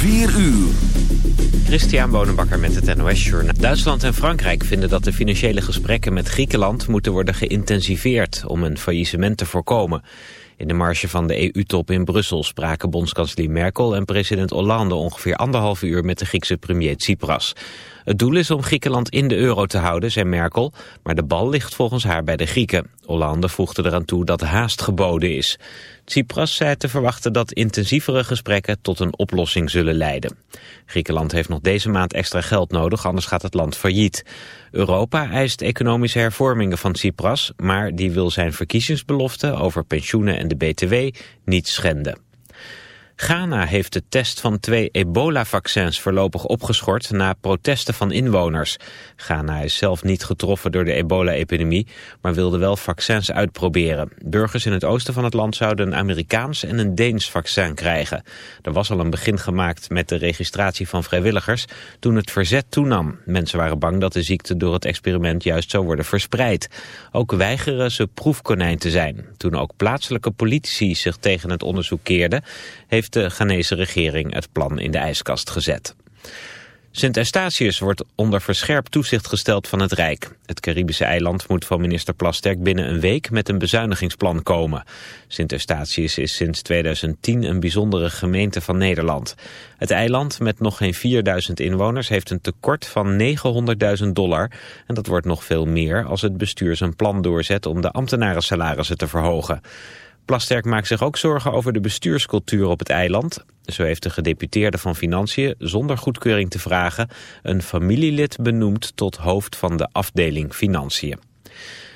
4 uur. Christian Bonenbakker met het NOS Journaal. Duitsland en Frankrijk vinden dat de financiële gesprekken met Griekenland moeten worden geïntensiveerd om een faillissement te voorkomen. In de marge van de EU-top in Brussel spraken bondskanselier Merkel en president Hollande ongeveer anderhalf uur met de Griekse premier Tsipras. Het doel is om Griekenland in de euro te houden, zei Merkel, maar de bal ligt volgens haar bij de Grieken. Hollande voegde eraan toe dat haast geboden is. Tsipras zei te verwachten dat intensievere gesprekken tot een oplossing zullen leiden. Griekenland heeft nog deze maand extra geld nodig, anders gaat het land failliet. Europa eist economische hervormingen van Tsipras, maar die wil zijn verkiezingsbelofte over pensioenen en de BTW niet schenden. Ghana heeft de test van twee ebola-vaccins voorlopig opgeschort na protesten van inwoners. Ghana is zelf niet getroffen door de ebola-epidemie, maar wilde wel vaccins uitproberen. Burgers in het oosten van het land zouden een Amerikaans en een Deens vaccin krijgen. Er was al een begin gemaakt met de registratie van vrijwilligers toen het verzet toenam. Mensen waren bang dat de ziekte door het experiment juist zou worden verspreid. Ook weigeren ze proefkonijn te zijn. Toen ook plaatselijke politici zich tegen het onderzoek keerden, heeft de Ghanese regering het plan in de ijskast gezet. Sint Eustatius wordt onder verscherpt toezicht gesteld van het Rijk. Het Caribische eiland moet van minister Plasterk binnen een week met een bezuinigingsplan komen. Sint Eustatius is sinds 2010 een bijzondere gemeente van Nederland. Het eiland met nog geen 4000 inwoners heeft een tekort van 900.000 dollar. En dat wordt nog veel meer als het bestuur zijn plan doorzet om de ambtenarensalarissen te verhogen. Plasterk maakt zich ook zorgen over de bestuurscultuur op het eiland. Zo heeft de gedeputeerde van Financiën, zonder goedkeuring te vragen... een familielid benoemd tot hoofd van de afdeling Financiën.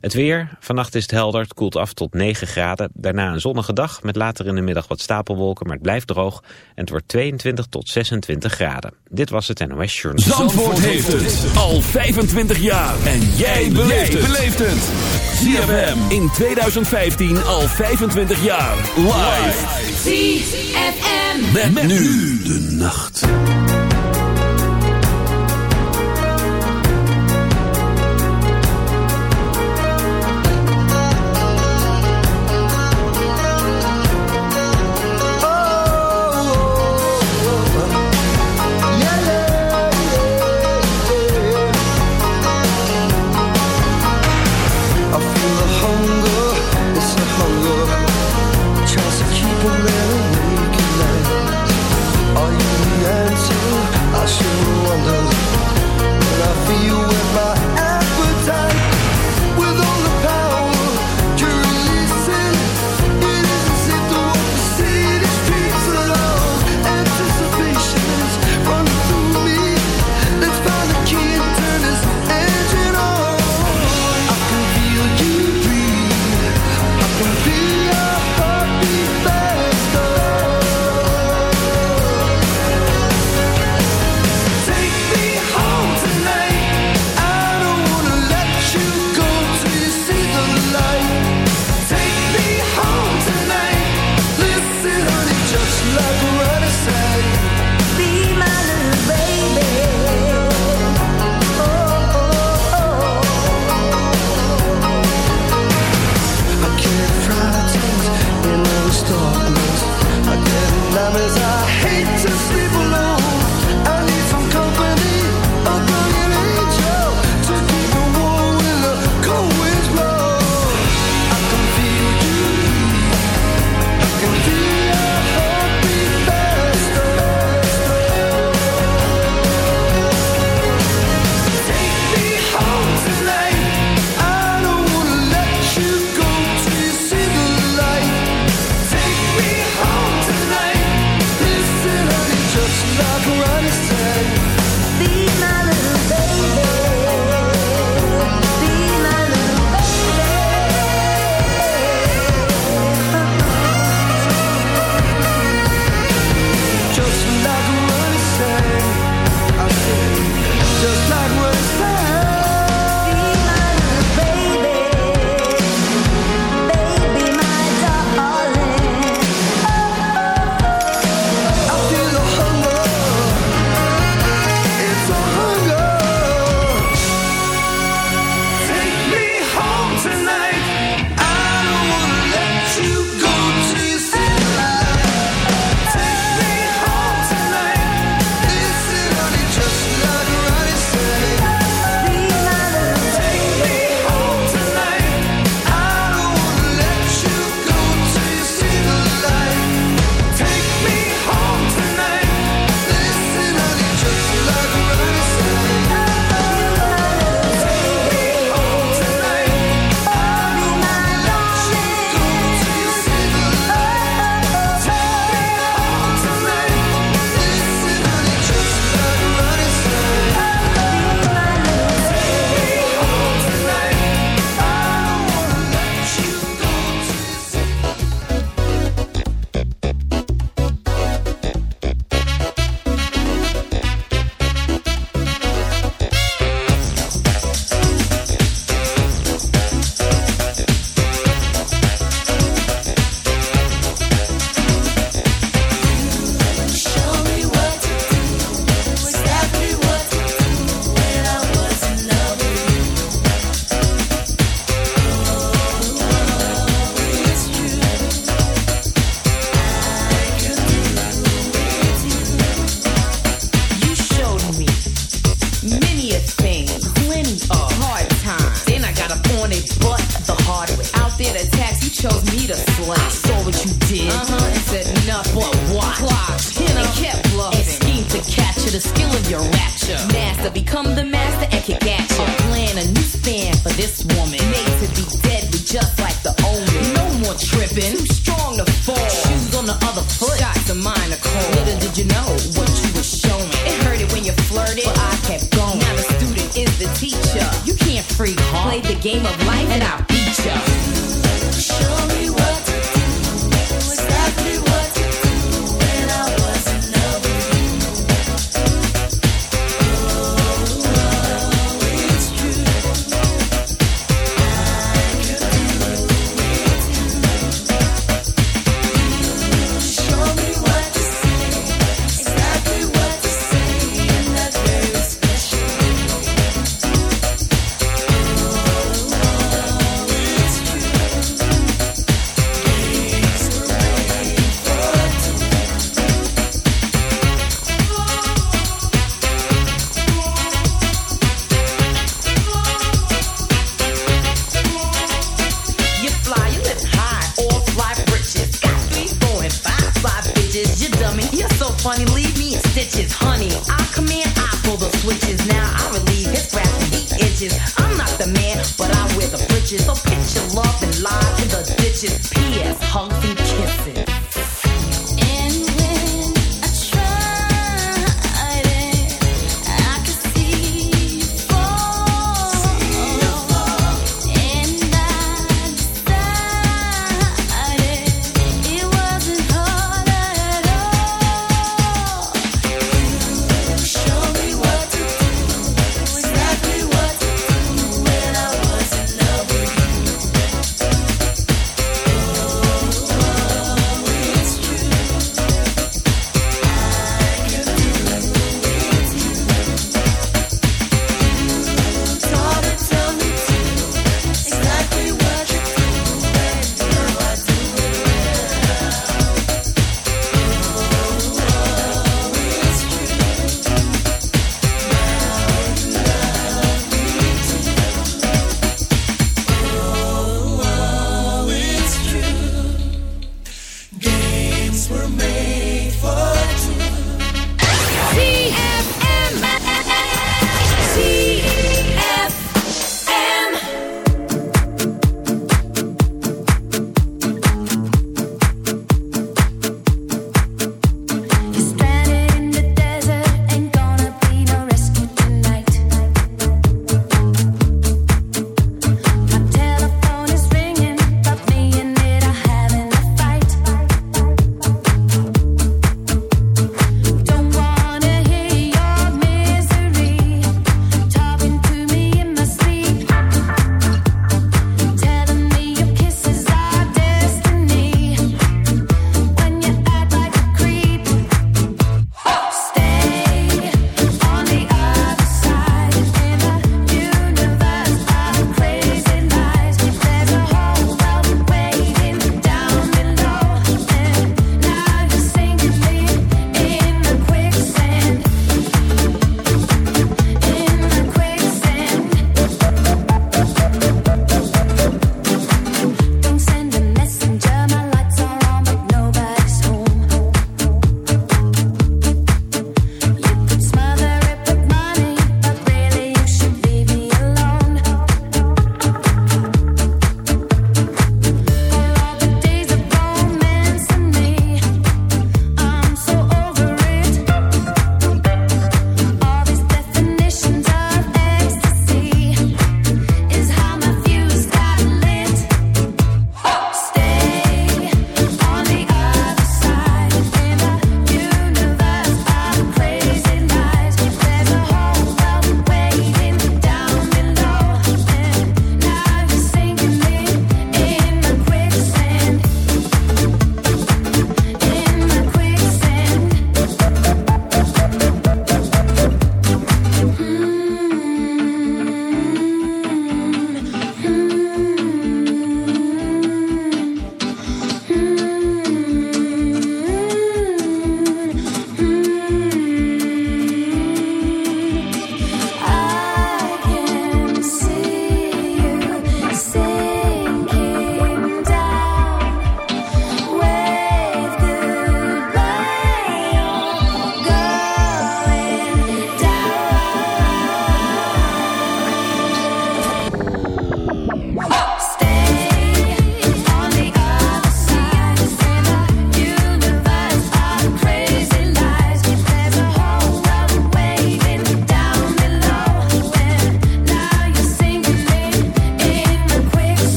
Het weer, vannacht is het helder, het koelt af tot 9 graden. Daarna een zonnige dag met later in de middag wat stapelwolken, maar het blijft droog. En het wordt 22 tot 26 graden. Dit was het NOS Journal. Zandvoort, heeft het al 25 jaar. En jij beleeft het. ZFM in 2015 al 25 jaar. Live. ZFM. met nu de nacht.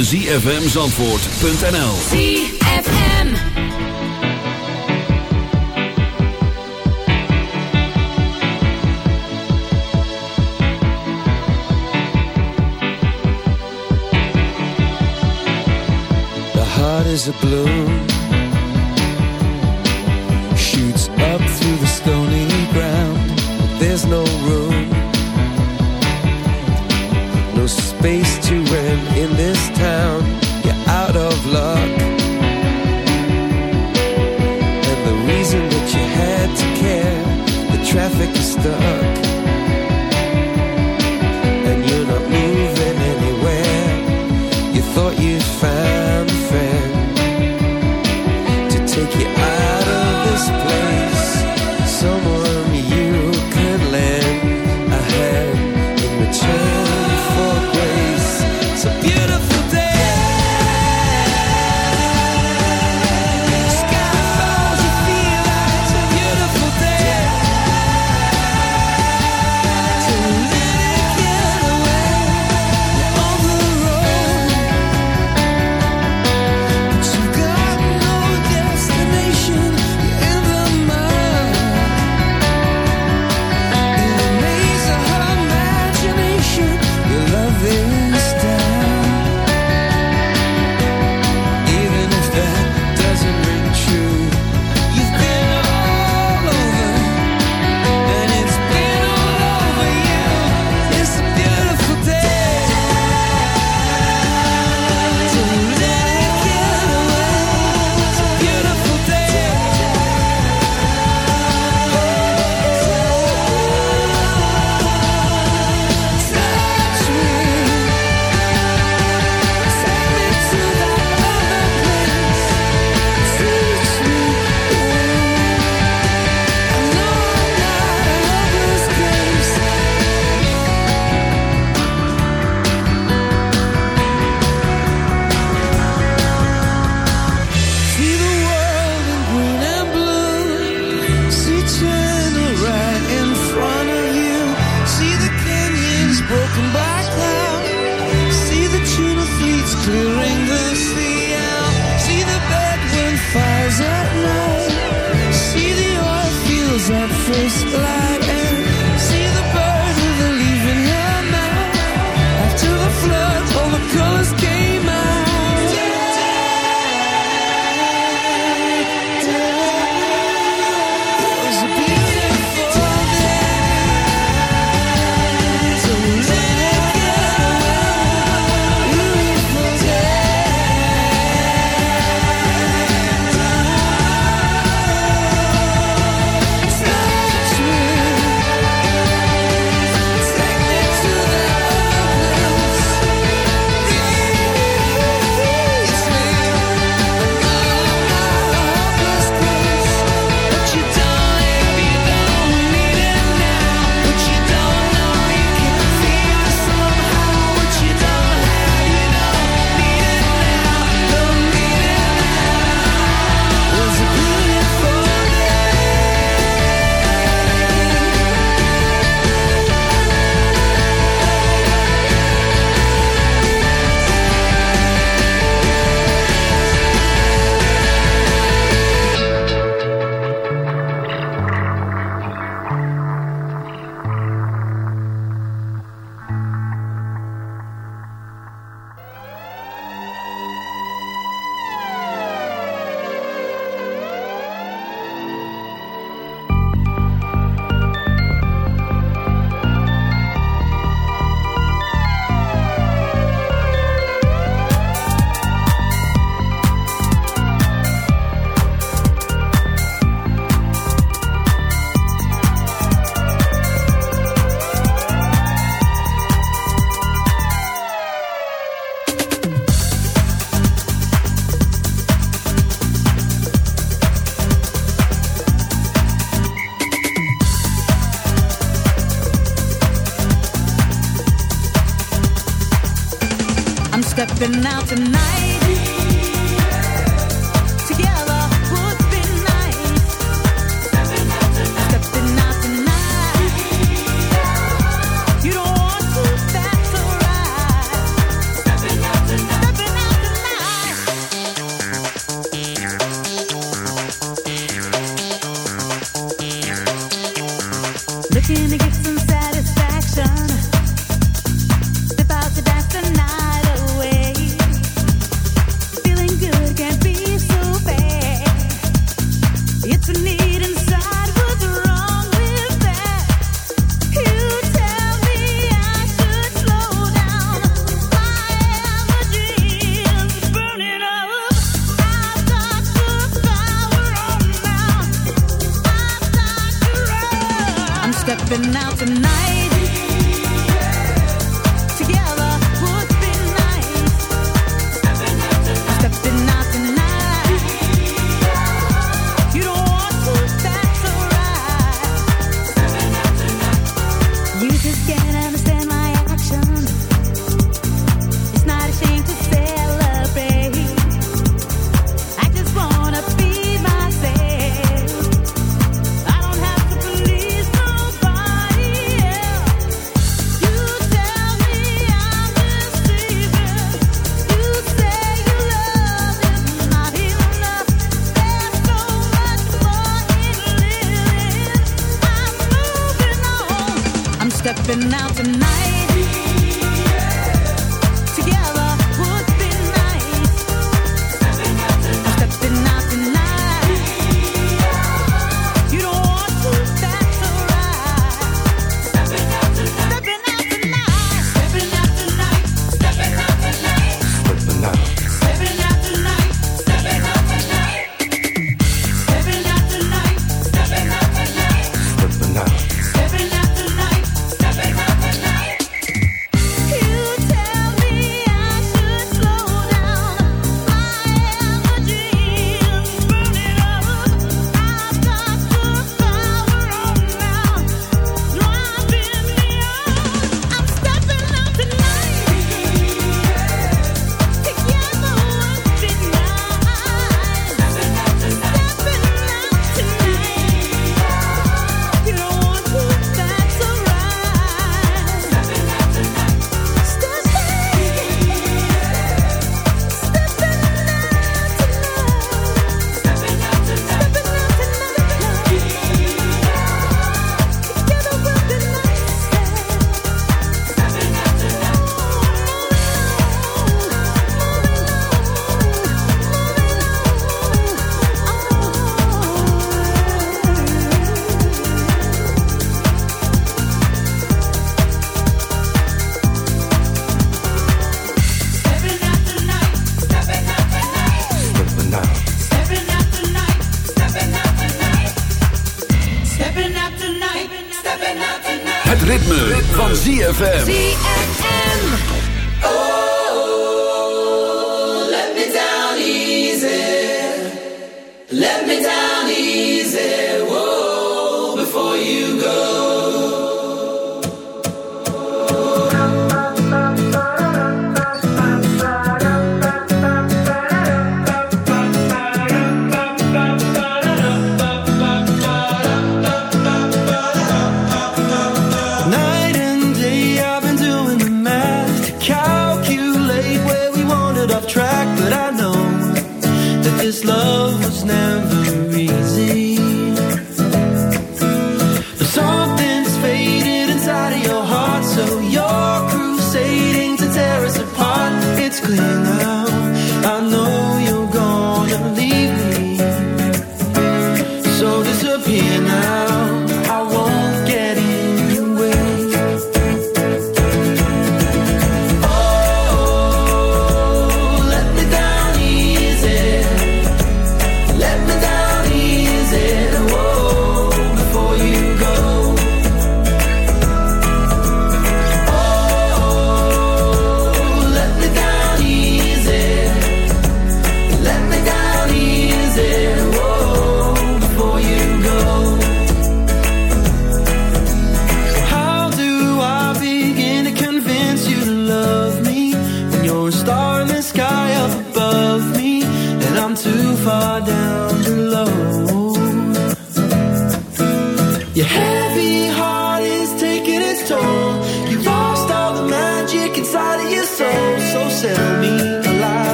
www.zfmzandvoort.nl ZFM. The heart is a balloon Can I get some?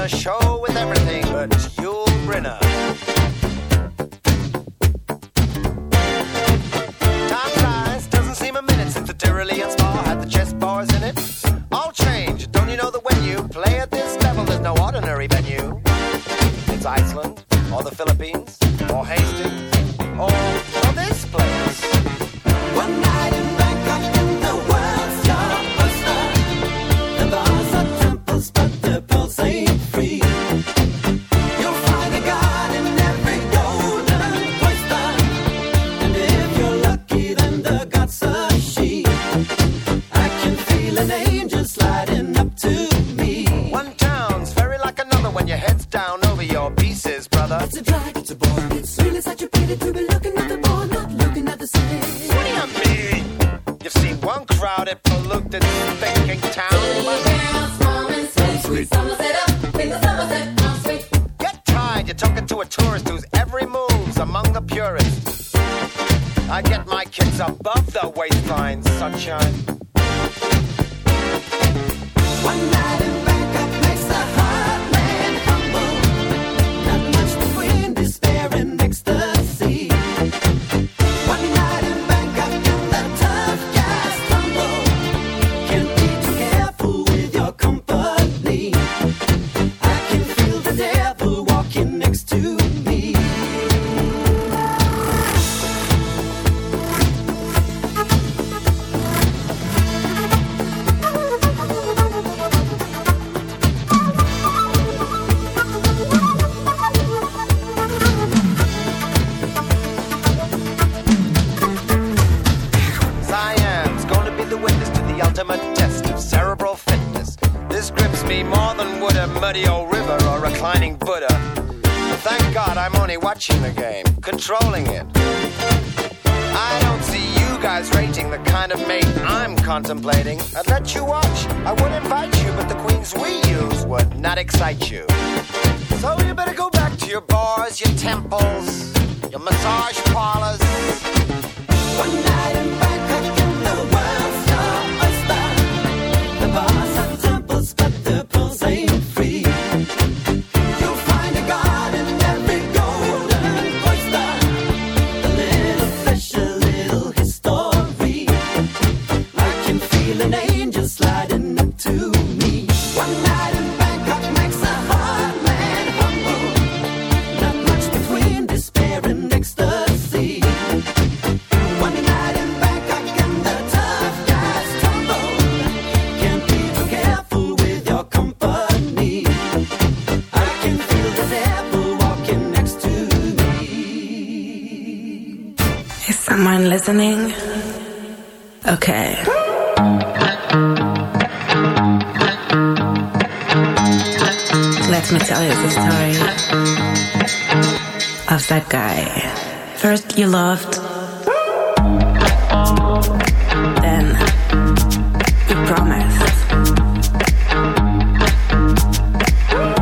A show contemplating, I'd let you watch. I would invite you, but the queens we use would not excite you. you loved. Then you promised.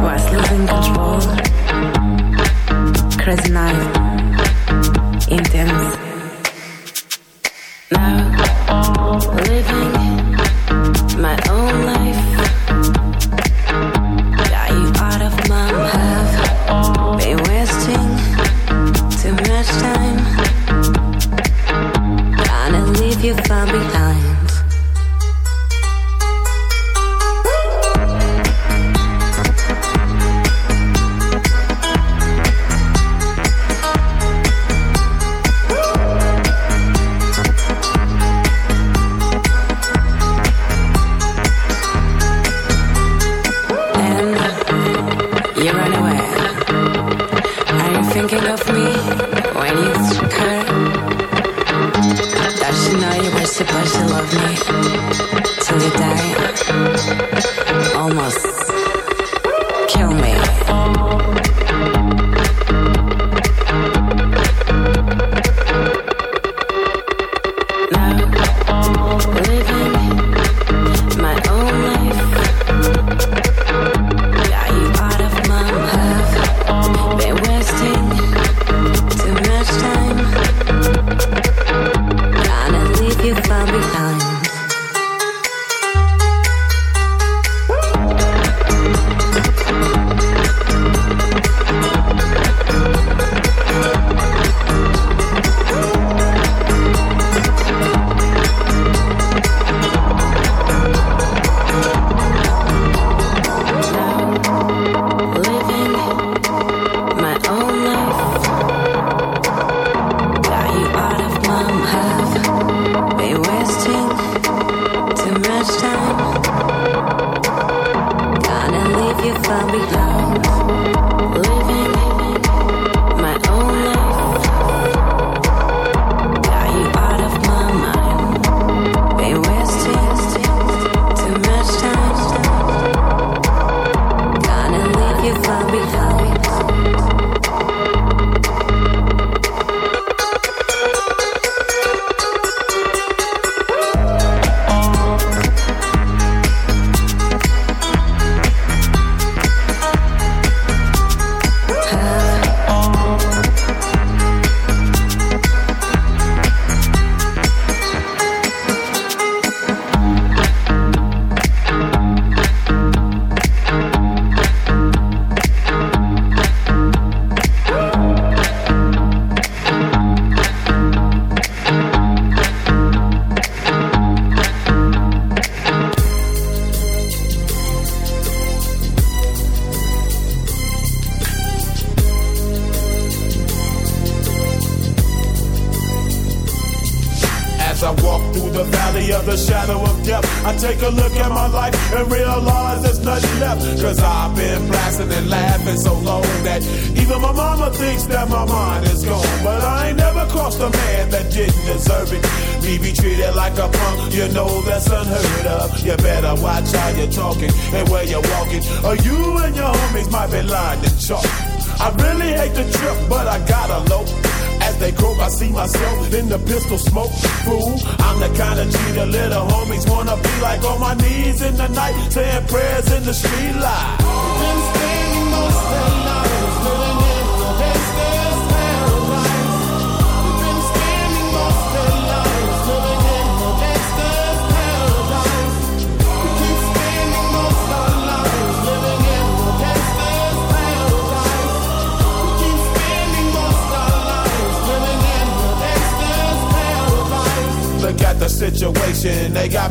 Was losing control. Crazy night. Intense. Now living my own life.